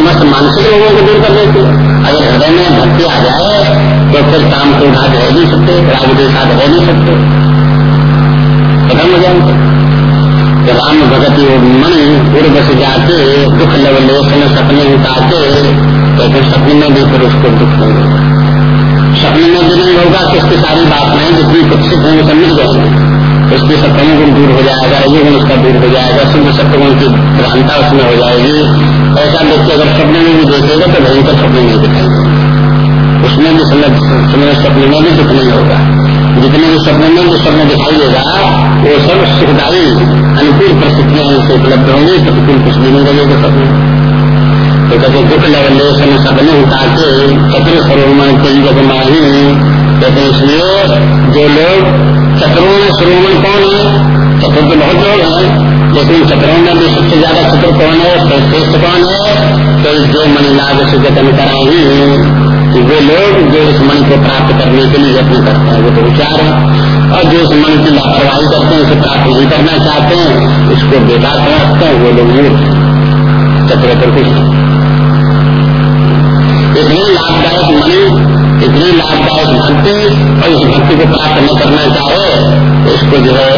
समस्त मानसिक लोगों को दूर करने के अगर हृदय में भक्ति आ जाए तो फिर काम को उठा रह नहीं सकते, राग के साथ रह नहीं सकते। खत्म हो जाएँगे तो राम भगत मन पूर्व से जाके दुख लग लवलेशन सपने उतारते तो फिर सपने में भी फिर उसको दुख होगा। सपने में भी नहीं होगा कि उसकी सारी बात नहीं, जितनी कुछ हैं वो सब मिल जाएँगे। उसके सत्तम गुण दूर हो जाएगा, ये गुण उसका दूर हो जाएगा, शुद्ध सत्य की प्रधानता उसमें हो जाएगी। ऐसा व्यक्ति अगर सपने में भी देखेगा तो भयंकर सपने नहीं दिखाई उसमें भी समय सपने में भी दुख नहीं होगा। जितने भी सपने में जो सपने दिखाई देगा, वो सब सुखदायी, अनुकूल परिस्थितियाँ उनसे उपलब्ध होंगी, प्रतिकूल कुछ भी नहीं लगेगा सपने तो कहते दुख लेवलेशन सपने उठा के चक्र सरोमण कई जग माही कहते इसलिए जो लोग में श्रोमण कौन है? चक्र तो बहुत लोग हैं, लेकिन चक्रों में भी सबसे ज़्यादा चक्र कौन है? श्रेष्ठ कौन है? तो जो मणिलाभ से जतन कराई कि वे लोग जो इस मन को प्राप्त करने के लिए यत्न करते हैं वो तो विचार है, और जो इस मन की लापरवाही करते हैं, उसे प्राप्त नहीं करना चाहते हैं इसको बेकार समझते हैं, वो लोग मूर्ख पर कुछ इतनी लाभदायक मणि इतनी लाभदायक भक्ति और इस भक्ति को प्राप्त न करना चाहे तो उसको जो है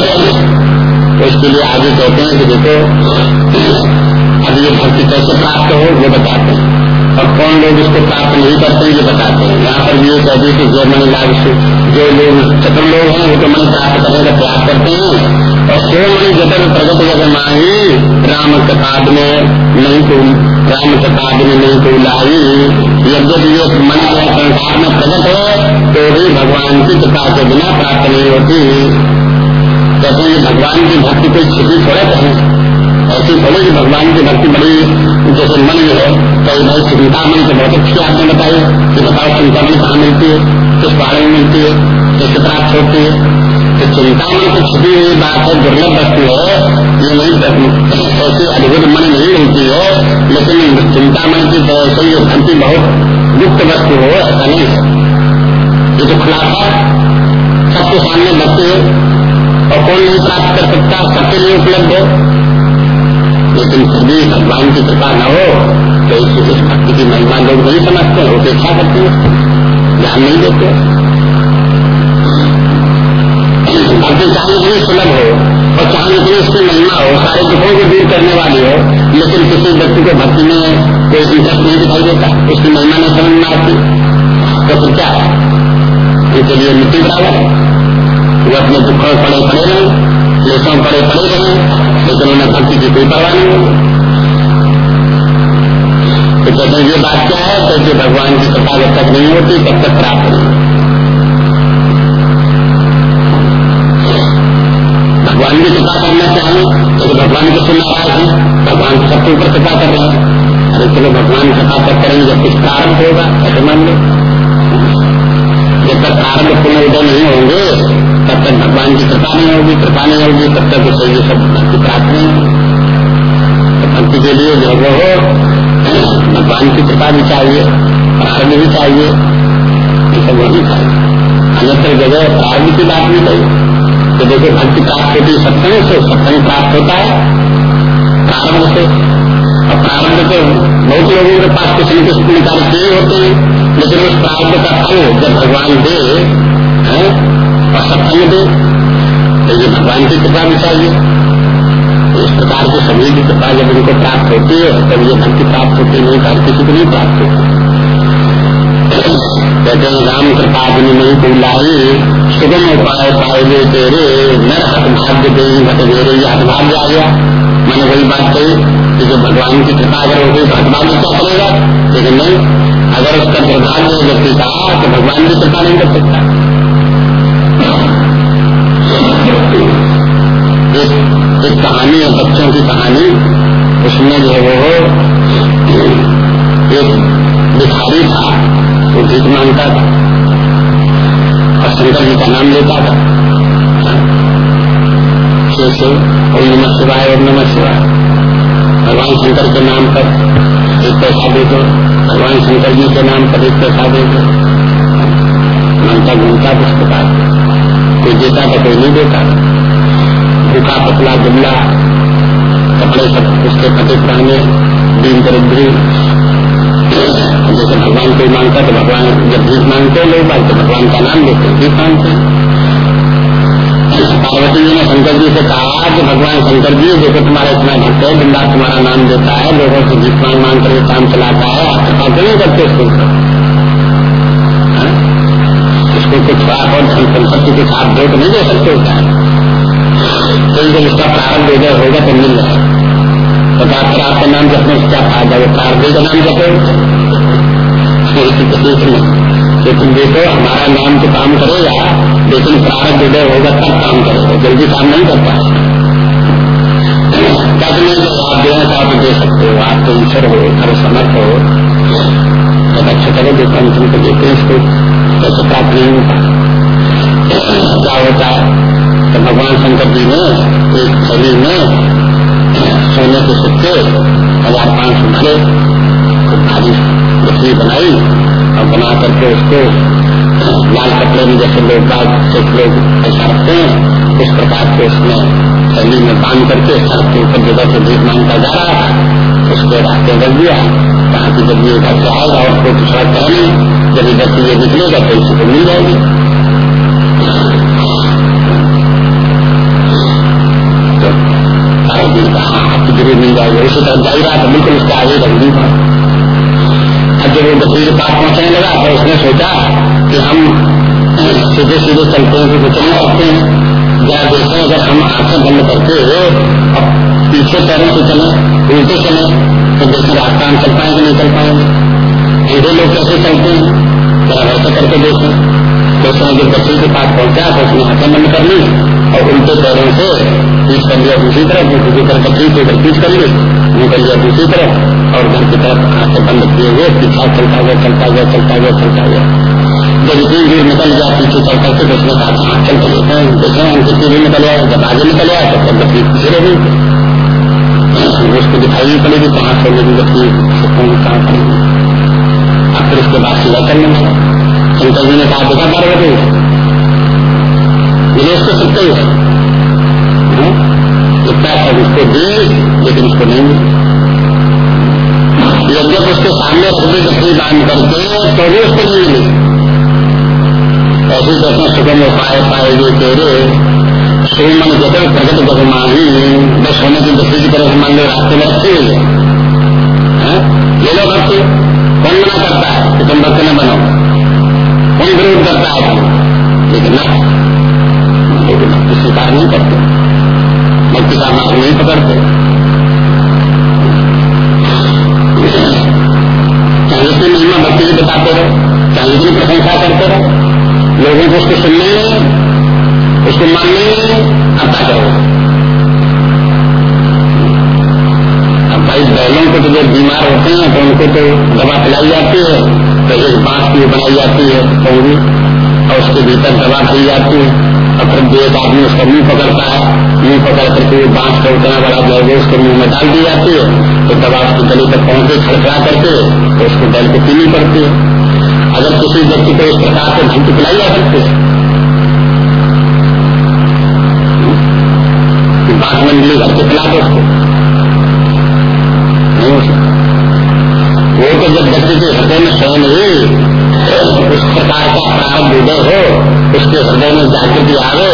उसके इसके लिए आगे कहते हैं कि देखो अब ये भक्ति कैसे प्राप्त हो, वो बताते हैं। और कौन लोग इसको प्राप्त नहीं करते ये बताते हैं। यहाँ पर भी कह दी कि जो मन लाभ से, जो लोग चतुर लोग हैं वो तो मन प्राप्त करने का प्रयास करते हैं। और सो मन जतन प्रगत जगह माही राम कपाद में नहीं तो राम कपाद में नहीं तो लाई यद्यपि ये मन जो संसार में प्रकट है तो भी भगवान की कृपा के बिना प्राप्त नहीं होती। कहते भगवान की भक्ति कोई छिपी थोड़ा कहें। ऐसी बोले कि भगवान की भक्ति बड़ी जैसे मन जो है कई भाई चिंता मन से बहुत अच्छी आपने बताई, कि बताओ चिंता मन कहाँ मिलती है, किस पहाड़ में मिलती है, कैसे प्राप्त होती है। तो चिंता मन की छुपी हुई बात है, दुर्लभ वस्तु है, ये नहीं, ऐसी अद्भुत मन नहीं मिलती है, लेकिन चिंता मन की ये भक्ति बहुत गुप्त वस्तु हो, ऐसा नहीं है। ये तो खुलासा सबके सामने भक्ति है, और कौन नहीं प्राप्त कर सकता, सबके लिए उपलब्ध है। लेकिन फिर भी भगवान की कृपा न हो तो इस, इस भक्ति की महिमा लोग नहीं समझते हैं उपेक्षा करते हैं ध्यान नहीं देते। भक्ति चाहे इतनी सुलभ हो और चाहे इतनी इसकी महिमा हो सारे दुखों को दूर करने वाली हो लेकिन किसी व्यक्ति को भक्ति में कोई इंटरेस्ट नहीं दिखाई देता उसकी महिमा नहीं समझ में आती। तो फिर क्या है? उनके लिए मिट्टी बराबर वो अपने दुखों पड़े पड़े रहे पड़े पड़े रहे। लेकिन उन्हें भक्ति की कोई परवाह नहीं होगी। तो कहते हैं ये बात क्या है क्योंकि भगवान की कृपा जब तक नहीं होती, तब तक प्राप्त नहीं भगवान की कृपा करना चाहिए तो भगवान को सुन नाराज़ है। भगवान सबके ऊपर कृपा कर रहे हैं। अरे चलो, भगवान कृपा कर करेंगे जब कुछ प्रारंभ होगा, ऐसे मान लो। जब तक प्रारंभ पुनः उदय नहीं होंगे, तब तक भगवान की कृपा नहीं होगी, कृपा नहीं होगी, तब तक उसे ये सब भक्ति प्राप्त नहीं होगी। तो भक्ति के लिए जो वो हो, भगवान की कृपा भी चाहिए प्रारंभ भी चाहिए, ये सब वही चाहिए अन्यत्र जगह प्रारंभ की बात नहीं कही। तो देखो, भक्ति प्राप्त होती है सत्संग से, सत्संग प्राप्त होता है प्रारंभ से। और प्रारंभ तो बहुत लोगों के पास कुछ न कुछ पुण्य कार्य होते हैं। लेकिन उस प्राप्त का फल जब भगवान दे, है, और सत्संग दे तो ये भगवान की कृपा भी चाहिए। तो इस प्रकार के सभी की कृपा जब उनको प्राप्त होती है तब ये भक्ति प्राप्त होती नहीं तो किसी को नहीं प्राप्त होती। कहते हैं, राम कृपा अपनी नहीं को लाई सुगम उपाय पाए तेरे, नर हत भाग्य दे घट मेरे, ये हतभाग्य आ गया। मैंने वही बात कही कि जो भगवान की कृपा अगर होगी तो हतभाग्य क्या करेगा? लेकिन नहीं अगर उसका दुर्भाग्य व्यक्ति का तो भगवान की कृपा नहीं कर सकता। एक, कहानी है बच्चों की कहानी उसमें जो है वो एक भिखारी था वो भीख माँगता था और शंकर जी का नाम लेता था। से ओम नमः शिवाय ओम नमः शिवाय। भगवान शंकर के नाम पर एक पैसा दे दो। भगवान शंकर जी के नाम पर पैसा दे दो मानता घूमता इस प्रकार कोई देता था कोई नहीं देता। भूखा, पतला, दुबला, कपड़े सब उसके फटे पुराने, दीन दरिद्री। जैसे भगवान कोई माँगता तो भगवान जब भीख मांगते हैं लोग तो भगवान का नाम लेते हैं। मांगते पार्वती जी ने शंकर जी से कहा कि भगवान शंकर जी, देखो तुम्हारा इतना भक्त है बिंदा तुम्हारा नाम देता है, लोगों से भीख मान मांग कर काम चलाता है, आप कृपा क्यों करते उसको हाँ? उसको कुछ आप और संपत्ति के साथ दो तो नहीं दे सकते होता है तो जब उसका प्रारंभ उदय होगा तो मिल जाएगा। तो फिर आपका नाम जपने से क्या फ़ायदा, वो प्रार्थना का नाम जपो। लेकिन देखो, हमारा नाम तो काम करेगा, लेकिन प्रारंभ उदय होगा, तब काम करेगा। जल्दी काम नहीं करता। तब नहीं जो आप देना तो दे सकते हो, आप तो ईश्वर हो समर्थ हो। तब अच्छा करो देखो, हम तुमको देते हैं इसको। कैसे प्राप्त नहीं होता। क्या होता? तो भगवान शंकर जी ने एक थैली में सोने के सिक्के, हज़ार पाँच सौ भरे भारी मछली बनाई। और बना करके उसको लाल कपड़े में जैसे लोग सिख लोग ऐसा रखते हैं, उस प्रकार से उसमें शरीर में बाँध करके सड़क के ऊपर जगह से भीख माँगता जा रहा था उसके रास्ते रख दिया। कहा कि जब ये इधर से आएगा और कोई दूसरा कह नहीं, जब इधर से ये निकलेगा तो इसी को मिल जाएगी। आपकी ज़रूर मिल जाएगी उसी तरह जा रहा था बिल्कुल उसके आगे रख दी। जब वो बकरी के पास पहुँचने लगा तो उसने सोचा कि हम सीधे सीधे चलते हैं तो चल नहीं सकते हैं। या देखें, अगर हम आँखें बंद करके और पीछे पैरों से चले, उल्टे चले तो देखें रास्ता हम चल पाएँगे नहीं चल पाएँगे। सीधे लोग कैसे चलते हैं? जरा वैसा करके देखें। तो उसने जब बच्चे के पास पहुँचा तो उसने आँखें बंद कर ली, और उल्टे पैरों से पीछ कर लिया दूसरी तरफ़ दूसरी तरफ़ बकरी से उधर पीछ कर ली लिया दूसरी तरफ़ और घर की तरफ़ आँखें बंद किए हुए, पीछा चलता गया चलता गया चलता गया चलता गया जब इतनी दूर निकल गया पीछे चल करके तो उसने कहा हाथ चल कर देते हैं देखें हम कितनी दूर निकल आया, जब आगे निकल आया, तब तक बकरी पीछे रह। गई उसको दिखाई नहीं पड़ेगी कहाँ से मेरी बकरी कहाँ पड़ेगी अब फिर उसके बाद सीधा करने लगा शंकर जी ने कहा, देखा, पार्वती विदेश तो सकते ही? है? इतना सब उसको दी लेकिन उसको नहीं मिली जब उसके सामने रख दी तस्वीर बाँध करके तो भी उसको नहीं मिली ऐसी अपना सुगम उपाय पाएगी तेरे सुमन जगह प्रगट बहुमानी बस होने की दसवीं की तरफ़ मान लो रास्ते में रखी हुई है ये लोग भक्ति कौन मना करता है कि तुम भक्त न बनो कौन विरोध करता है लेकिन ना लेकिन स्वीकार नहीं करते भक्ति का मार्ग नहीं पकड़ते। चाहे जितनी महिमा भक्ति की बताते रहो, चाहे जितनी प्रशंसा करते रहो, लोगों को उसको सुनने उसको मानने आता करो अब भाई, बैलों को तो जब बीमार होते हैं तो उनको तो दवा पिलाई जाती है तो एक बाँस की बनाई जाती है पौड़ी और उसके भीतर दवा दी जाती है। और फिर एक आदमी उसका मुँह पकड़ता है, मुँह पकड़ करके बाँस का उतना बड़ा है, उसको मुँह में डाल दी जाती है। तो दवा उसकी गली तक पहुँचे, खड़खड़ा करके तो उसको बैल को पीनी पड़ती है। अगर किसी व्यक्ति को इस प्रकार से धमकी पिलाई जा सकती है। बात मंडली घर के खिला दो उसको। वो तो जब व्यक्ति के हृदय में स्वयं प्रकार का प्रारंभ उदय हो, उसके हृदय में जागृति आवे,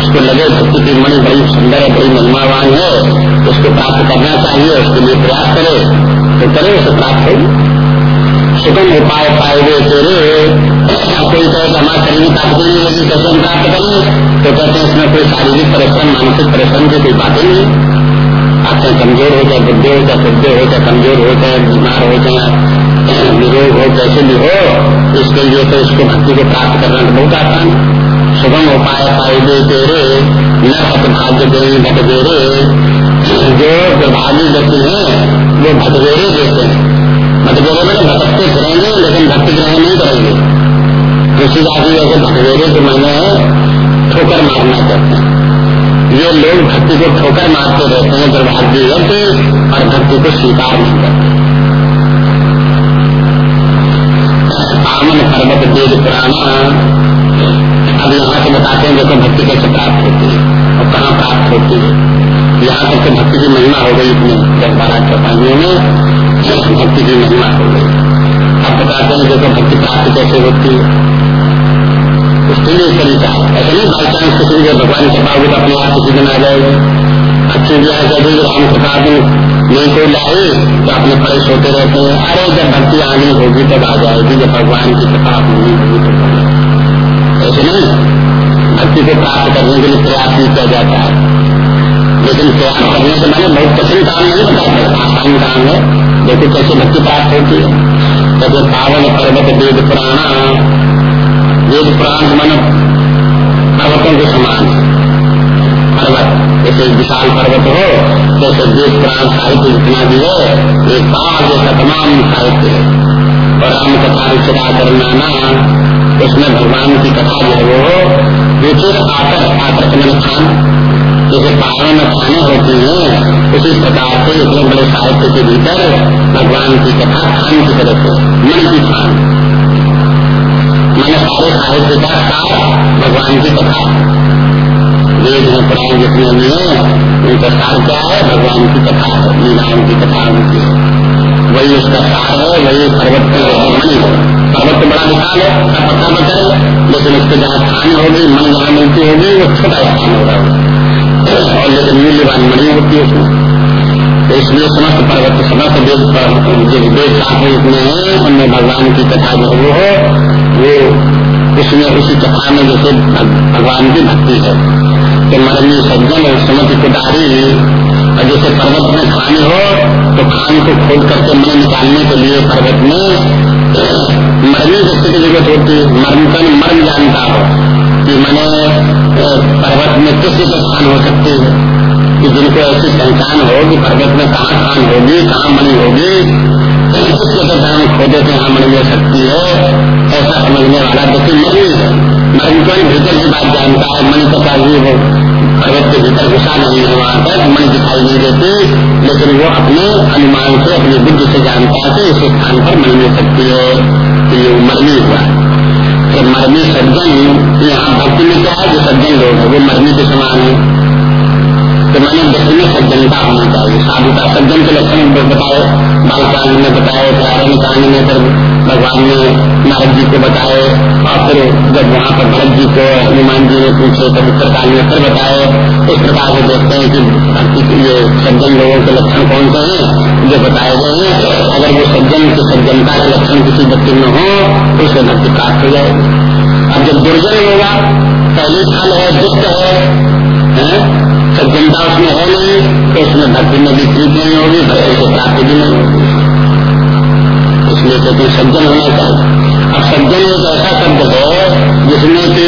उसको लगे भक्ति की मणि बड़ी सुंदर है बड़ी महिमावान है, उसको प्राप्त करना चाहिए, उसके लिए प्रयास करे तो करे उसे प्राप्त हो। सुगम उपाय पाए हुए तेरे कोई कहे हमारे शरीर ताकत नहीं लगी कैसे हम प्राप्त करेंगे तो कहते हैं, इसमें कोई शारीरिक परिश्रम, मानसिक परिश्रम की कोई बातें नहीं आपसे कमज़ोर हो जाए बुद्धि हो जाए बुद्धि हो जाए कमज़ोर हो जाए बीमार हो जाए निरोग हो, कैसे भी हो, इसके लिए तो इसको भक्ति को प्राप्त करना तो बहुत आसान सुगम उपाय पाए दे तेरे, न भाग्य दे भटवेरे जो प्रभावी व्यक्ति है, वो भटवेरे देते हैं। भटवेरे में भटकते फिरेंगे, लेकिन भक्ति ग्रहण नहीं करेंगे। दूसरी यह है भटवेरे को मैंने ठोकर मारना कहते हैं। ये लोग भक्ति को ठोकर मारते रहते हैं दुर्भाग्य यज्ञ और भक्ति को स्वीकार नहीं करते। आमन वेद पुराना अब यहाँ से बताते हैं देखो भक्ति कैसे प्राप्त होती है और कहाँ प्राप्त होती है। यहाँ तक तो भक्ति की महिमा हो गई इतनी दस बारह चौपाइयों में, भक्ति की महिमा हो गई। अब बताते हैं देखो भक्ति प्राप्त कैसे होती है। उसके लिए तरीका ऐसा नहीं, बाई चांस किसी भगवान के पाओगे तो अपने आप किसी दिन आ जाएगा। अच्छी ऐसा भी राम कृपा नहीं कोई लाए तो अपने परे सोते रहते हैं। अरे, जब भक्ति आनी होगी, तब आ जाएगी। जब भगवान की कृपा होगी ऐसे नहीं। भक्ति को प्राप्त करने के लिए प्रयास नहीं किया जाता है। लेकिन प्रयास करने से मैंने बहुत कठिन काम नहीं बताते आसान काम है। देखो कैसे भक्ति प्राप्त होती है। जैसे पावन पर्वत वेद पुराना वेद पुराण मन पर्वतों के समान। है पर्वत। जैसे विशाल पर्वत हो जैसे देश प्राण साहित्य जितना भी है एक पार जैसा तमाम साहित्य है। और राम कथा चिरा करना उसमें भगवान की कथा जो है वो विचिर आकर आकर के मैंने खान। जैसे पहाड़ों में खाने होती है, उसी प्रकार से इतने बड़े साहित्य के भीतर भगवान की कथा खान की तरफ़ से, मन की खान। मैंने सारे साहित्य का भगवान की कथा। वेद में पुराण जितने भी है उनका सार क्या है? भगवान की कथा है लीलाओं की कथा उनकी वही उसका सार है, वही पर्वत मणि है। पर्वत तो बड़ा विशाल है सब पता बताए लेकिन उसके जहाँ स्थान होगी, मन जहाँ मिलती होगी, वो छोटा स्थान होगा। और लेकिन मूल्यवान मणि होती है उसमें। तो इसलिए समस्त पर्वत, समस्त वेद जो वेद शास्त्र जितने हैं उनमें भगवान की कथा जो वो हो, वो उसमें, उसी कथा में जैसे भगवान की भक्ति है। कि मरमी सज्जन और समझ कुदारी और जैसे पर्वत में खानी हो तो खान को खोद करके मन निकालने के लिए पर्वत में मरमी व्यक्ति की ज़रूरत होती है। मर्म का मर्म जानता हो, कि मैंने पर्वत में किस जगह खान हो सकती है। कि जिनको ऐसी पहचान हो कि पर्वत में कहाँ खान होगी, कहाँ मणि होगी किस जगह हम खोदे से यहाँ मणि मिल सकती है। ऐसा समझने वाला व्यक्ति मरमी है। को भीतर की बात जानता है, मन पता चाहिए वो पर्वत के भीतर घुसा नहीं है वहाँ पर, मन दिखाई नहीं देती, लेकिन वो अपने अनुमान से, अपनी बुद्धि से जानता है इस स्थान पर मन मिल सकती है, कि ये मरनी हुआ तो मरनी सज्जन यहाँ भक्ति में क्या है, जो सज्जन लोग वो मरनी के समान है। तो मैंने व्यक्ति में सज्जनता होना चाहिए। साधुता सज्जन के लक्षण बताए बालकांड में बताए प्रारंभ कांड में फिर भगवान ने नारद जी को बताए और फिर जब वहाँ पर भरत जी को हनुमान जी ने पूछे तब उत्तरकाल में फिर बताए। इस प्रकार से देखते हैं कि भक्ति के लिए सज्जन लोगों के लक्षण कौन से हैं जो बताए गए हैं। अगर वो सज्जन की सज्जनता के लक्षण किसी व्यक्ति में हो तो उसे भक्ति प्राप्त हो जाएगी। अब जब दुर्जन होगा पहले फल है दुष्ट है, सज्जनता उसमें है नहीं तो उसमें भक्ति में भी प्रीत नहीं होगी, भक्ति से प्राप्ति भी नहीं होगी। इसलिए कहते सज्जन होना चाहिए। अब सज्जन एक ऐसा शब्द है, जिसमें कि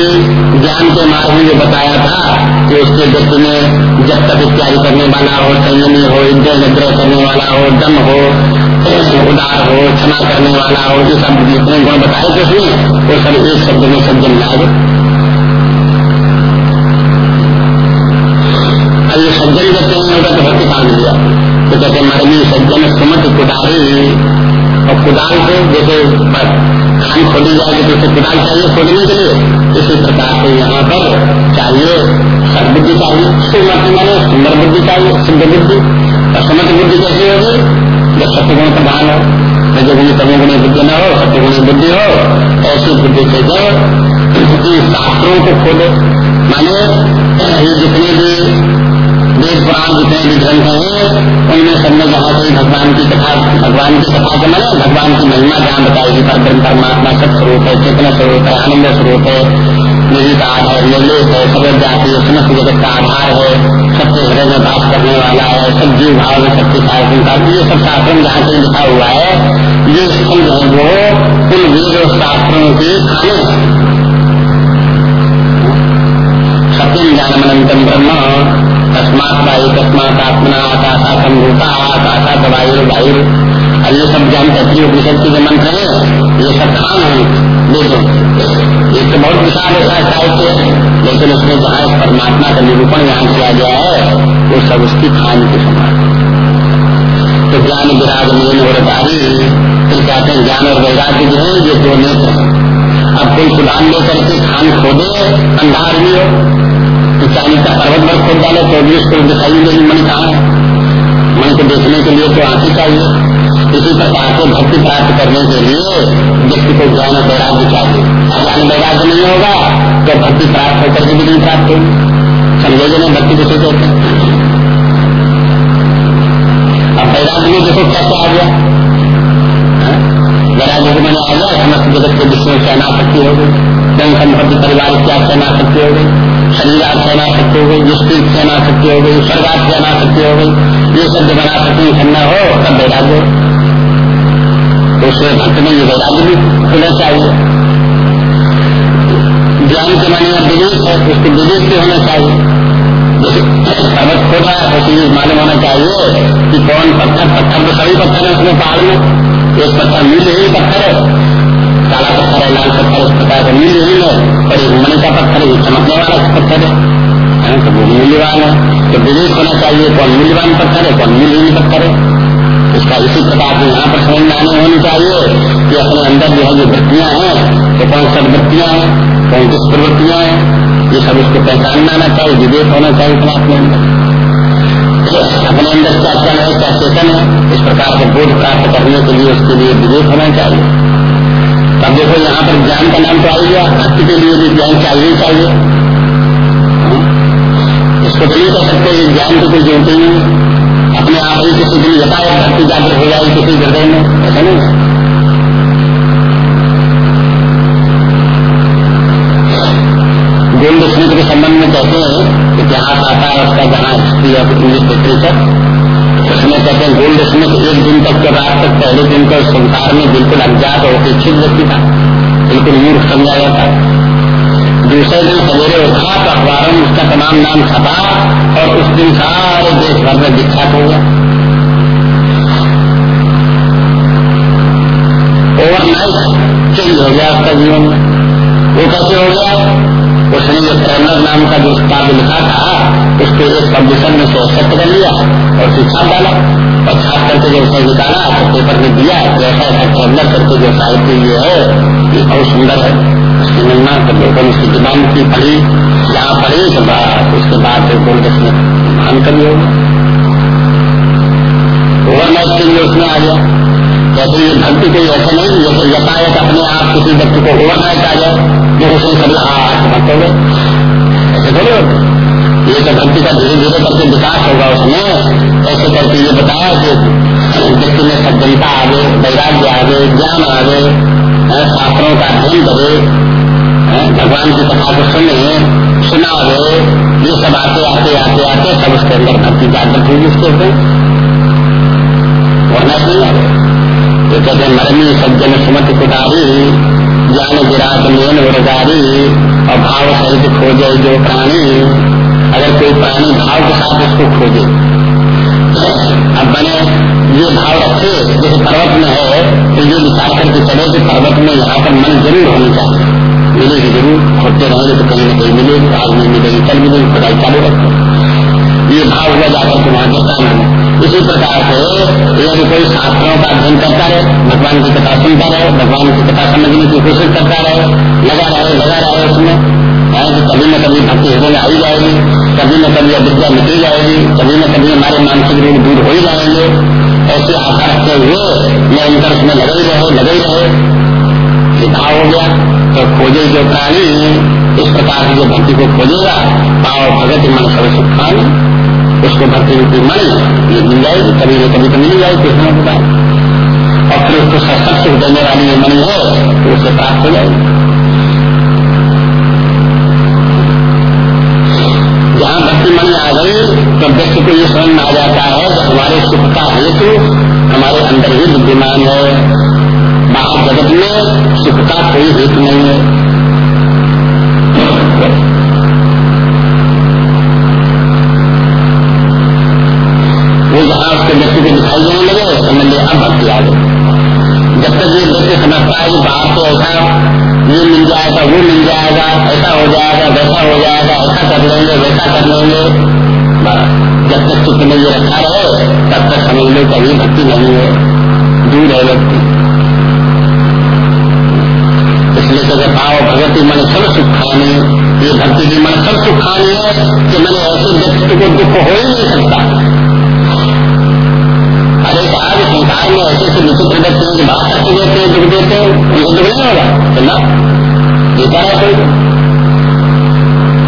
ज्ञान के मार्ग में जो बताया था कि उसके व्यक्ति में जब तक इत्यादि करने वाला हो, संयमी हो, इंद्र निग्रह करने वाला हो, दम हो, उदार हो, क्षमा करने वाला हो, ये सब जितने गुण बताए थे उसमें, वो सब एक शब्द में सज्जन लाग ये सज्जन जब कहीं तो भक्ति काम लिया तो कहते मरमी सज्जन सुमत कुदारी और कुदाल से जैसे खान खोदी जाएगी तो उसे कुदाल चाहिए खोदने के लिए। इसी प्रकार से यहाँ पर चाहिए सदबुद्धि चाहिए सुमति माने सुंदर बुद्धि चाहिए सिद्ध बुद्धि और समझ बुद्धि कैसी होगी? जब सत्यगुण प्रधान हो रजोगुणी तमोगुणी बुद्धि न हो सत्यगुणी बुद्धि हो, ऐसी बुद्धि से जो शास्त्रों को खोदे। माने, ये जितने भी वेद पुराण जितने भी ग्रंथ हैं उनमें सबने जहाँ से भगवान की कथा भगवान की कथा के मैंने भगवान की महिमा जहाँ बताएगी पर ब्रह्म परमात्मा सब स्वरूप है चेतना स्वरूप है आनंद स्वरूप है निधि का आधार निर्लेप है सब जाति है समस्त जगत का आधार है सबके हृदय में बात करने वाला है सब जीव भाव में सबके साधन का ये सब शास्त्रों जहाँ से लिखा हुआ है ये स्थल है वो उन वेद और शास्त्रों के खाने सत्यम ज्ञान मनंतम ब्रह्म तस्मात वायु तस्मात आत्मना आकाशा संभूता आकाशा वायु वायु और ये सब ज्ञान कहती उपनिषद के जो मंत्र है, ये सब खान है। देखो, ये तो बहुत विशाल साहित्य है लेकिन उसमें जहाँ परमात्मा का निरूपण यहाँ किया गया है, वो सब उसकी खान के समान तो ज्ञान विराग मेन और फिर कहते हैं ज्ञान और वैराग्य जो है, ये दो नेत्र अब कोई सुधान लेकर के खान खोदे, अंधार भी हो चालीस का पर्वत पर खोद डाले तो भी उसको दिखाई नहीं, मन कहा है? मन को देखने के लिए तो आँखें चाहिए। इसी प्रकार को भक्ति प्राप्त करने के लिए व्यक्ति को ज्ञान वैराग्य चाहिए। ज्ञान वैराग्य नहीं होगा तो भक्ति प्राप्त होकर के भी नहीं प्राप्त होगी। समझेगे नहीं भक्ति किसे हैं? अब वैराग्य में देखो क्या आ गया। हाँ? वैराग्य को मैंने आ गया, समस्त जगत के विषयों से अनासक्ति हो गई। धन संपत्ति परिवार क्या से अनासक्ति हो गई। शरीर से अनासक्ति हो गई स्त्री से अनासक्ति हो गई, स्वर्गात से अनासक्ति हो गई, ये सब जब अनासक्ति ठंडा हो, तब वैराग्य तो उसमें भक्त में ये वैराग्य भी होना चाहिए। ज्ञान के माने में विवेक है उसके विवेक भी होना चाहिए। पर्वत है तो ये मालूम होना चाहिए कि कौन पत्थर पत्थर तो सभी पत्थर है उसमें पहाड़ में। एक पत्थर मिल ही पत्थर है। काला पत्थर है लाल पत्थर इस प्रकार का नील हील है और एक मणि का पत्थर है चमकने वाला पत्थर है तो वो मूल्यवान है तो विवेक होना चाहिए कौन मूल्यवान पत्थर है कौन मूल्यहीन पत्थर है इसका इसी प्रकार से यहाँ पर समझ में आने होनी चाहिए कि अपने अंदर जो है जो वृत्तियाँ हैं तो कौन सदवृत्तियाँ हैं कौन दुष्प्रवृत्तियाँ हैं ये सब उसको पहचानना आना चाहिए विवेक होना चाहिए अपने अपने अंदर अपने अंदर क्या चल है, क्या चेतन है, इस प्रकार से बोध प्राप्त करने के लिए उसके लिए विवेक होना चाहिए। तब देखो यहाँ पर ज्ञान का नाम तो आ गया भक्ति के लिए भी ज्ञान चाहिए चाहिए इसको तो नहीं कह सकते ज्ञान तो कोई जोड़ते नहीं। अपने आप ही किसी दिन बताए भक्ति जागृत हो जाए किसी हृदय में, ऐसा नहीं है। गोल्ड स्मिथ के संबंध में कहते हैं कि इतिहास आता है, उसका जहाँ हिस्ट्री ऑफ़ इंग्लिश लिटरेचर उसमें कहते हैं, गोल्ड स्मिथ एक दिन तक के रात तक, पहले दिन को संसार में बिल्कुल अज्ञात और उपेक्षित व्यक्ति था। बिल्कुल मूर्ख समझा जाता दूसरे दिन सवेरे उठा तो अखबारों में उसका तमाम नाम छपा और उस दिन सारे देश भर में विख्यात हो गया। ओवरनाइट चेंज हो गया उसका जीवन। में वो कैसे हो गया? उसने जो ट्रेनर नाम का जो काव्य लिखा था, उसको एक पब्लिशर ने से एक्सेप्ट कर लिया और फिर छाप डाला। और छाप करके जो उसने निकाला तो पेपर में दिया कि ऐसा ऐसा ट्रेवलर करके जो साहित्य ये है, ये बहुत सुंदर है। उसकी निर्माण कर लोगों ने उसकी डिमांड की पढ़ी जहाँ पढ़ी तो उसके बाद फिर बोल उसने मान कर लिया। के उसमें आ गया जैसे ये भक्ति कोई ऐसा नहीं जैसे यथायत अपने आप किसी व्यक्ति को ओवरनाइट आ जाए जो उसने कभी मत हो, ऐसे थोड़े ये तो भक्ति का धीरे धीरे करके विकास होगा उसमें। ऐसे करके ये बताया कि व्यक्ति में सज्जनता आ गए वैराग्य आ गए ज्ञान आ गए शास्त्रों का अध्ययन करे भगवान की कथा को सुने सुना गए ये सब आते आते आते आते सब उसके अंदर भक्ति जागृत होगी उसके ऊपर। वरना नहीं आ गए तो सज्जन सुमत कुटारी ज्ञान विराट मेन वरदारी और भाव सहित खोजे जो प्राणी। अगर कोई प्राणी भाव के साथ उसको खोजे। अब मैंने ये भाव रखे, जैसे पर्वत में है तो ये विचार करके चले कि पर्वत में यहाँ पर मन ज़रूर होना चाहिए। मिलेगी ज़रूर खोजते रहेंगे तो कहीं ना कहीं मिलेगी आज नहीं मिलेगी कल मिलेगी, खुदाई चालू रखते ये भाव हुआ जाकर के वहाँ के इसी प्रकार से यदि कोई शास्त्रों का अध्ययन करता रहे, भगवान की कथा सुनता रहे, भगवान की कथा समझने की कोशिश करता रहे, लगा रहे लगा रहे उसमें कि कभी न कभी भक्ति हृदय में आई जाएगी, कभी न कभी अविद्या निकली जाएगी, कभी न कभी हमारे मानसिक रूप दूर हो ही जाएँगे। ऐसी आशा रखते हुए निरंतर उसमें लगे ही रहे, लगे ही रहे। भाव हो गया तो खोजे जो प्राणी, इस प्रकार की जो भक्ति को खोजेगा पाओ भगत मन सुखानी उसको भक्ति रूपी मन ये मिल जाएगी, कभी न कभी तो मिल जाएगी कृष्ण के बाद। और फिर उसको सशक्त देने वाली ये मणि है तो उसे प्राप्त हो जाएगी। जहाँ भक्ति मणि आ गई तो व्यक्ति को ये समझ में आ जाता है कि हमारे सुख का हेतु हमारे अंदर ही विद्यमान है। बाहर जगत में सुख का कोई हेतु नहीं है वो जहाँ उसके व्यक्ति को दिखाई देने लगे समझ लिया अब भक्ति आ गई जब तक ये व्यक्ति समझता है कि बाहर तो ऐसा ये मिल जाएगा, वो मिल जाएगा, ऐसा हो जाएगा, वैसा हो जाएगा, ऐसा कर लेंगे, वैसा कर लेंगे। जब तक चित्त में ये रखा रहे, तब तक समझ लो कभी भक्ति नहीं है, दूर है व्यक्ति। इसलिए कहते पाओ भगवती मन सब सुख खाने ये भक्ति की मन सब सुख खानी है कि मैंने ऐसे व्यक्ति को दुख हो ही नहीं सकता। अरे आज संसार में ऐसे ऐसे विचित्र व्यक्ति जो बात करके देते हैं दुख देते हैं उनको दुख नहीं होगा चलना देता है? कोई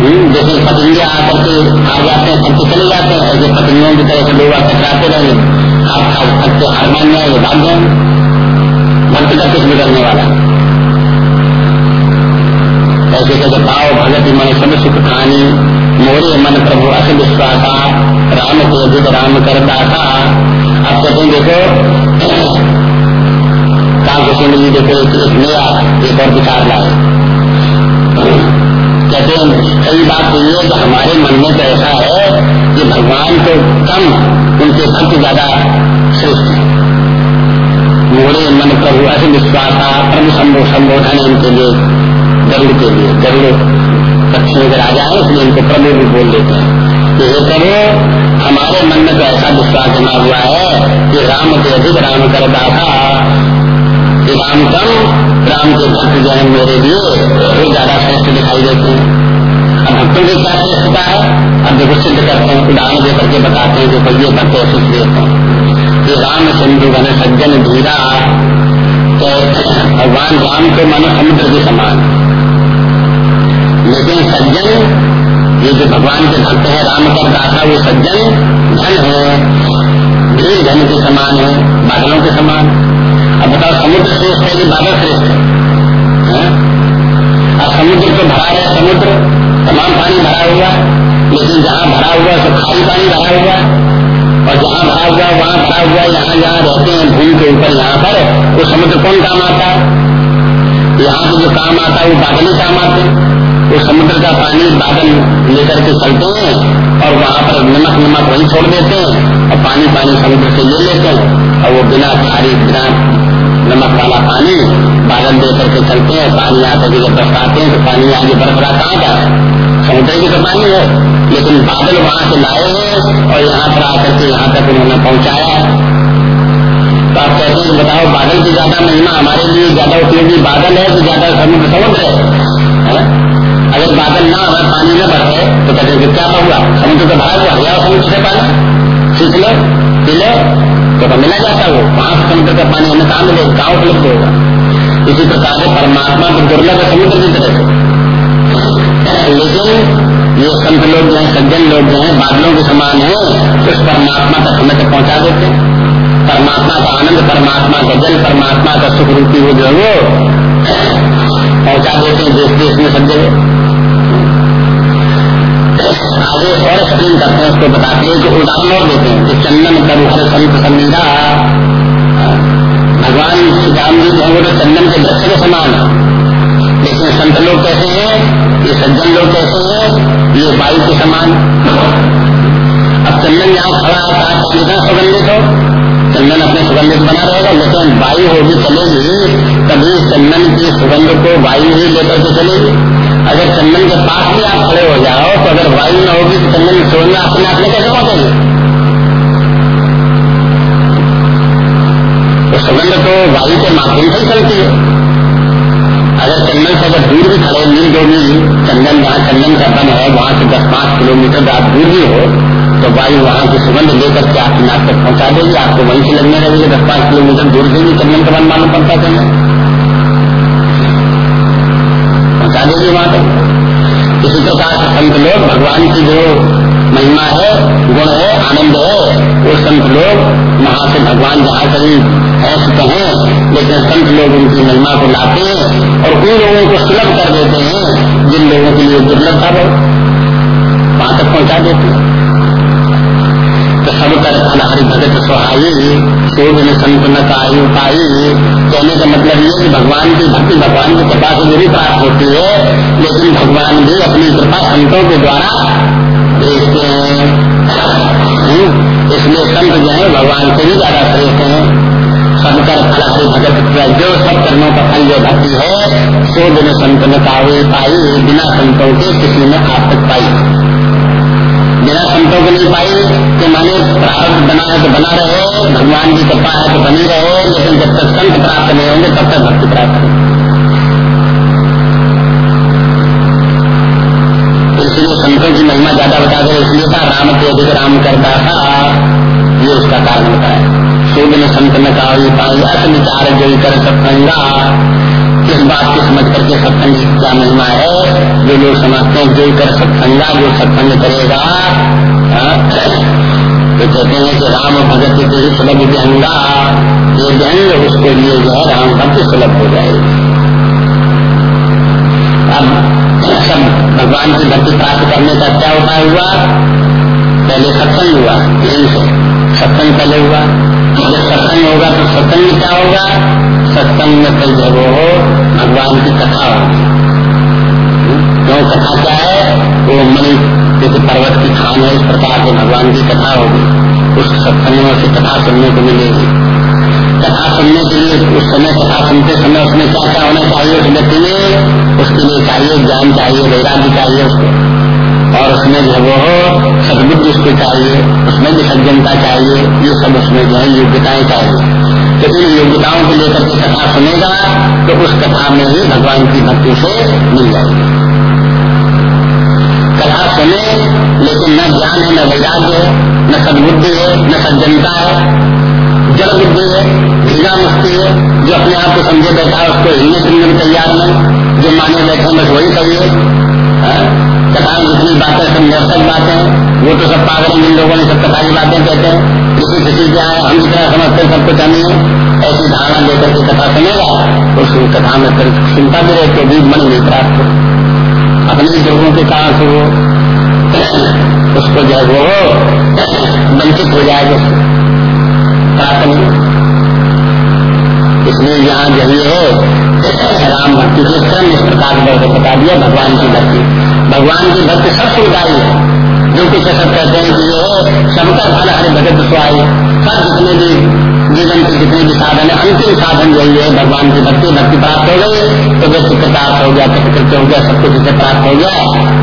हम्म, जैसे पतंगे आकर के आ जाते हैं सबके चले जाते हैं ऐसे पतंगों की तरह से लोग टकराते रहेंगे। आप थक के हार मान जाएँगे भाग जाएँगे भक्त का कुछ बिगड़ने वाला ऐसे कहते पाओ भगत मन सब सुख खानी मोरे मन प्रभु अस विश्वासा राम के अधिक राम करता था अब कहते देखो, काल कृष्ण जी देखो एक नया एक और विचार लाए कहते सही बात तो ये कि हमारे मन में तो ऐसा है कि भगवान को कम उनके भक्त ज़्यादा श्रेष्ठ है। मोड़े मन प्रभु ऐसे विश्वास प्रभु संबोधन इनके लिए, गरुड़ के लिए, गरुड़। पक्षियों के राजा है इसलिए उनको प्रभु भी बोल देते हैं। कि हे प्रभु, हमारे मन में तो ऐसा विश्वास जमा हुआ है कि राम के अधिक राम कर दाता राम कम, राम के भक्त जो है मेरे लिए, वो ज़्यादा श्रेष्ठ दिखाई देते हैं। अब भक्तों की क्या श्रेष्ठता है? अब देखो, सिद्ध करते हैं, उदाहरण दे करके बताते हैं जो ये भक्त ऐसे श्रेष्ठ हैं। कि राम सिंधु घन सज्जन धीरा तो भगवान राम को मानो समुद्र के समान। लेकिन सज्जन, ये जो भगवान के भक्त है, राम का दाता, वो सज्जन, धन है। भीड़ धन के समान है, बादलों के समान। अब बताओ, समुद्र श्रेष्ठ है कि बादल श्रेष्ठ है? अब समुद्र तो भरा है, समुद्र तमाम पानी भरा हुआ लेकिन जहाँ भरा हुआ तो खाली पानी भरा हुआ और जहाँ भरा हुआ वहाँ भरा हुआ यहाँ जहाँ रहते हैं, भूमि के ऊपर यहाँ पर, वो समुद्र कौन काम आता है? यहाँ से जो काम आता है, वो बादल ही काम आते वो समुद्र का पानी बादल लेकर के चलते हैं और वहाँ पर नमक नमक वही छोड़ देते हैं और पानी पानी समुद्र से ले लेते हैं और वो बिना खारी, बिना नमक वाला पानी बादल दे करके चलते हैं, पानी आकर जब बरसाते हैं तो पानी आगे बर्फ़ रहा कहाँ का समुद्र की तो पानी है, लेकिन बादल वहाँ से लाए हैं और यहाँ पर आकर के यहाँ तक उन्होंने पहुँचाया तो आप कहते हैं, बताओ, बादल की ज़्यादा महिमा हमारे लिए, ज़्यादा उपयोगी बादल है कि ज़्यादा समुद्र समुद्र है? अगर बादल ना अगर पानी न बढ़े तो कहते हैं क्या हुआ? समुद्र तो भरा हुआ समुद्र से पानी? सीख लो, पी लो तो मिला जाता वो। वहाँ समुद्र का पानी हमें कहा मिलेगा कहा उपलब्ध होगा। इसी प्रकार से परमात्मा को दुर्लभ समुद्र की तरह से। लेकिन ये संत लोग जो है, सज्जन लोग जो है, बादलों के समान है उस परमात्मा तक हमें तक पहुँचा देते हैं। परमात्मा का आनंद, परमात्मा का जल, परमात्मा का सुख रूपी वो जो है वो पहुँचा देते हैं देश देश में जगह। आगे और एक्सप्लेन करते हैं, उसको बताते हैं कि उदाहरण और देते हैं। कि चंदन करू हर संत समीरा भगवान श्री राम जी जो है तो चंदन के वृक्ष के समान है। लेकिन संत लोग कैसे हैं? ये सज्जन लोग कैसे हैं? ये वायु के समान अब चंदन यहाँ खड़ा होता है कितना सुगंधित हो। चंदन अपने सुगंधित बना रहेगा, लेकिन वायु होगी चलेगी। तभी चंदन की सुगंध को वायु ही लेकर के चलेगी। अगर चंदन के पास भी आप खड़े हो जाओ तो अगर वायु न होगी तो चंदन सुगंध अपने आप में कैसे पहुंचेगी? तो सुगंध तो वायु के माध्यम से ही चलती है। अगर चंदन से अगर दूर भी खड़े मील दो मील चंदन जहाँ चंदन का बन है, वहाँ से दस पाँच किलोमीटर आप दूर भी हो तो वायु वहाँ की सुगंध लेकर के आपके नाक तक पहुँचा देगी, आपको वहीं से लगने लगेगी, दस पाँच किलोमीटर दूर से भी चंदन का बन मालूम पड़ता चंदन। पहुँचा की बात है। इसी प्रकार से संत लोग भगवान की जो महिमा है, गुण है, आनंद है, वो संत लोग वहाँ से भगवान जहाँ कहीं ऐसे हैं, लेकिन संत लोग उनकी महिमा को लाते हैं और उन लोगों को सुलभ कर देते हैं, जिन लोगों के लिए दुर्लभ था वो वहाँ तक पहुँचा देते हैं। सब कर फल हरि भगत सुहाई शोभ ने संत न पाई कहने का मतलब ये कि भगवान की भक्ति भगवान की कृपा से भी प्राप्त होती है। लेकिन भगवान भी अपनी कृपा संतों के द्वारा भेजते हैं। हम्म, इसलिए संत जो है भगवान से भी ज़्यादा श्रेष्ठ है। सब कर फल हरि भगत जो सब कर्मों का फल जो भक्ति है सो दिन संत ने पाई बिना संतों के किसी में आप तक पाई। बिना संतों को नहीं पाई कि माने प्रारंभ बना तो बना रहे भगवान की कृपा है तो बनी रहे लेकिन जब तक संत प्राप्त नहीं होंगे, तब तक भक्ति प्राप्त नहीं इसलिए संतों की महिमा ज़्यादा बता दे, इसलिए था राम के अधिक राम करता था, ये उसका कारण होता है। सूर्य दिन संत में कहा पाई अस विचार जो कर सत्संगा इस बात को समझ करके सत्संग क्या महिमा है जो लोग समझते हैं जो कर सत्संगा जो सत्संग करेगा हाँ, तो कहते हैं कि राम भगत के सुलभ व्यंगा ये व्यंग उसके लिए जो है राम भक्त सुलभ हो जाएगी अब सब भगवान की भक्ति प्राप्त करने का क्या उपाय हुआ? पहले सत्संग हुआ यही से सत्संग पहले हुआ। जब सत्संग होगा तो सत्संग क्या होगा? सत्संग में फिर जब हो, भगवान की कथा होगी क्यों कथा क्या है? वो मणि जैसे पर्वत की खान है, इस प्रकार से भगवान की कथा होगी। उस सत्संग में उसे कथा सुनने को मिलेगी। कथा सुनने के लिए उस समय, कथा सुनते समय उसमें क्या क्या होना चाहिए उस व्यक्ति में? उसके लिए चाहिए ज्ञान चाहिए, वैराग्य चाहिए उसको। और उसमें जो वो सदबुद्धि उसको चाहिए, उसमें भी सज्जनता चाहिए, ये सब उसमें जो है योग्यताएँ चाहिए। तो इन योग्यताओं को लेकर के कथा सुनेगा तो उस कथा में ही भगवान की भक्ति से मिल जाएगी। कथा सुने, लेकिन न ज्ञान है, न वैराग्य है, न सदबुद्धि है, न सज्जनता है। जड़ बुद्धि है, भीगा मस्ती है, जो अपने आप को समझे बैठा उसको हिलने सुनने तैयार नहीं, जो माने बैठे बस वही हाँ? कथा में जितनी बातें सब निरसक बातें वो तो सब पागल जिन लोगों ने सब कथा की बातें कहते हैं। किसी किसी है हम जितना समझते सब कुछ नहीं है ऐसी धारणा लेकर के कथा सुनेगा तो उस कथा में फिर चिंता भी रहती भी मन नहीं प्राप्त हो। अपने दुर्गों के कारण से वो उसको जो है वो वंचित हो जाएगा प्राप्त नहीं। इसलिए यहाँ जब है, राम भक्ति के क्रम इस प्रकार बता दिया, भगवान की भक्ति। भगवान की भक्ति सब सुविधाई है। जो कुछ सब कहते हैं कि ये सबका फल हर भगत स्वाई सब जितने भी जीवन के जितने भी साधन है, अंतिम साधन यही है, भगवान की भक्ति भक्ति प्राप्त हो गई तो व्यक्ति कृतार्थ हो गया कृतकृत्य हो गया, सब कुछ इसे प्राप्त हो गया।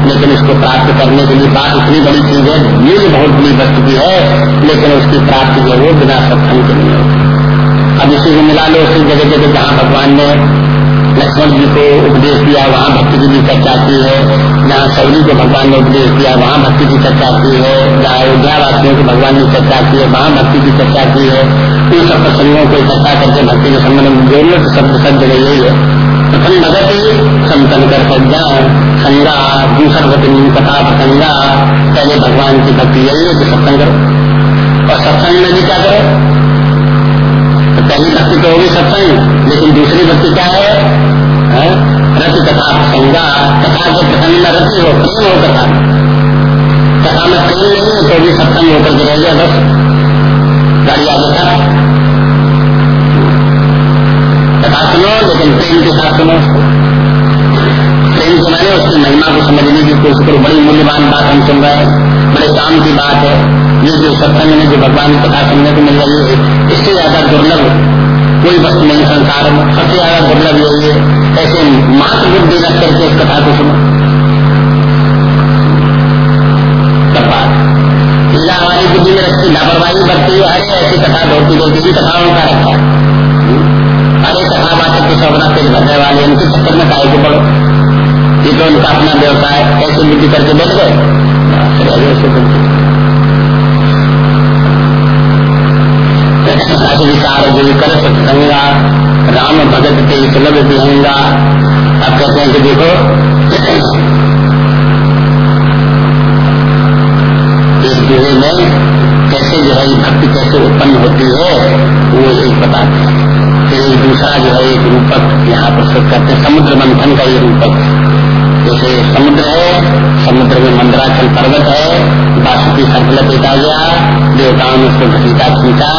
लेकिन इसको प्राप्त करने के लिए बात इतनी बड़ी चीज़ है मूल्य बहुत बड़ी वस्तु की है, लेकिन उसकी प्राप्ति जो वो बिना सत्संग के होती। अब इसी को मिला लो, उसी जगह जगह जहाँ भगवान ने लक्ष्मण जी को उपदेश दिया, वहाँ भक्ति की भी चर्चा की है। जहाँ सौरी को भगवान ने उपदेश दिया, वहाँ भक्ति की चर्चा की है। जहाँ अयोध्या वासियों को भगवान ने चर्चा की है, वहाँ भक्ति की चर्चा की है। इन सब प्रसंगों को इकट्ठा करके भक्ति के संबंध में जोड़ने तो शब्द सब जगह यही है। प्रथम भगत संतन कर सज्जा संगा दूसर कथा प्रसंगा पहले भगवान की भक्ति यही है कि सत्संग करो। और सत्संग में भी क्या करो? तो पहली भक्ति तो होगी सत्संग लेकिन दूसरी भक्ति क्या है, रथ कथा प्रसंगा कथा के प्रसंग में रति हो प्रेम हो कथा कथा में प्रेम नहीं है तो भी सत्संग होकर के रह गया बस। गाड़ी आगे था। कथा सुनो लेकिन प्रेम के साथ सुनो। प्रेम माने उसकी महिमा को समझने की कोशिश करो। बड़ी मूल्यवान बात हम सुन रहे हैं। बड़े काम की बात है। ये जो सत्संग में जो भगवान की कथा सुनने को मिल रही है, इससे ज़्यादा दुर्लभ कोई वस्तु नहीं संसार में। सबसे ज़्यादा दुर्लभ यही है, ऐसे मात्र बुद्धि रख करके इस कथा को सुनो। हमारी बुद्धि में रखती लापरवाही बरती है अरे ऐसी कथा धोती धोती की कथाओं का रखा अरे कथा बातें कुछ अपना पेट भरने वाले उनके चक्कर में काय को पड़ो ये तो उनका अपना व्यवसाय ऐसे बुद्धि करके बैठ गए ऐसे बुद्धि अस विचार जो कर सत्संगा राम भगत के सुलभ विहंगा अब कहते हैं कि देखो, इस जुड़े में कैसे जो है भक्ति कैसे उत्पन्न होती है, वो एक बताते हैं। फिर दूसरा जो है एक रूपक, यहाँ प्रस्तुत करते हैं समुद्र मंथन का ये रूपक। जैसे समुद्र है, समुद्र में मंदराचल पर्वत है बासुकी सर्कल पेटा गया, देवताओं ने उसको घसीटा खींचा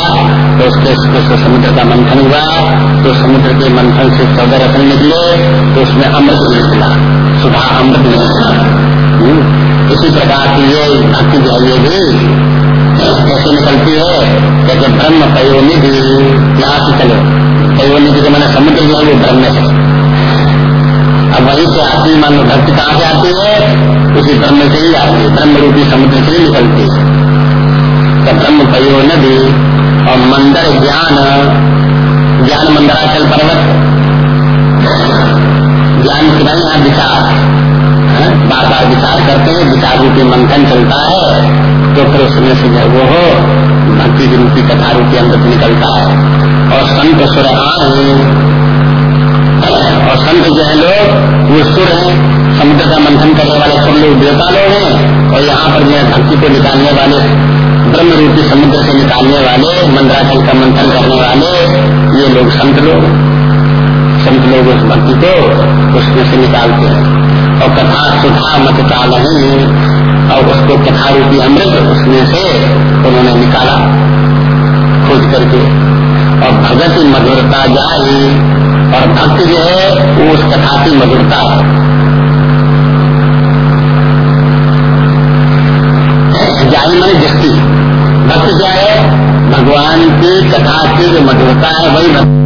तो उसके उसको समुद्र का मंथन हुआ तो समुद्र के मंथन से चौदह रत्न निकले तो उसमें अमृत निकला सुबह अमृत निकला हम्म। इसी प्रकार की ये भक्ति जो ये भी कैसे निकलती है कहते ब्रह्म पयोनिधि यहाँ से चलो पयोनिधि के मैंने समुद्र जो है, वो ब्रह्म है अब वही से आती मान भक्ति कहाँ से आती है? उसी ब्रह्म से ही आती है। ब्रह्म रूपी समुद्र से ही निकलती है। तो ब्रह्म पयो नदी और मंदर ज्ञान। ज्ञान मंदराचल पर्वत। ज्ञान के यहाँ विचार। बार बार विचार करते हैं। विचार रूपी मंथन चलता है। तो फिर उसमें से जो वो हो, भक्ति रूपी कथा रूपी अमृत निकलता है। और संत सुर और संत जो है लोग, वो सुर है। समुद्र का मंथन करने वाले सुर लोग देवता लोग हैं। और यहाँ पर जो भक्ति को निकालने वाले ब्रह्म रूपी समुद्र से निकालने वाले मंत्राचल का मंथन करने वाले, ये लोग संत लोग संत लोग उस भक्ति को उसमें से निकालते हैं। और कथा सुधा मत काल और उसको कथा रूपी अमृत उसमें से उन्होंने निकाला। खोज करके, और भगत मधुरता जाए और भक्त जो है, वो उस कथा की मधुरता है। जाए मैंने दृष्टि। भक्त क्या है, भगवान की कथा की जो मधुरता है, वही भक्त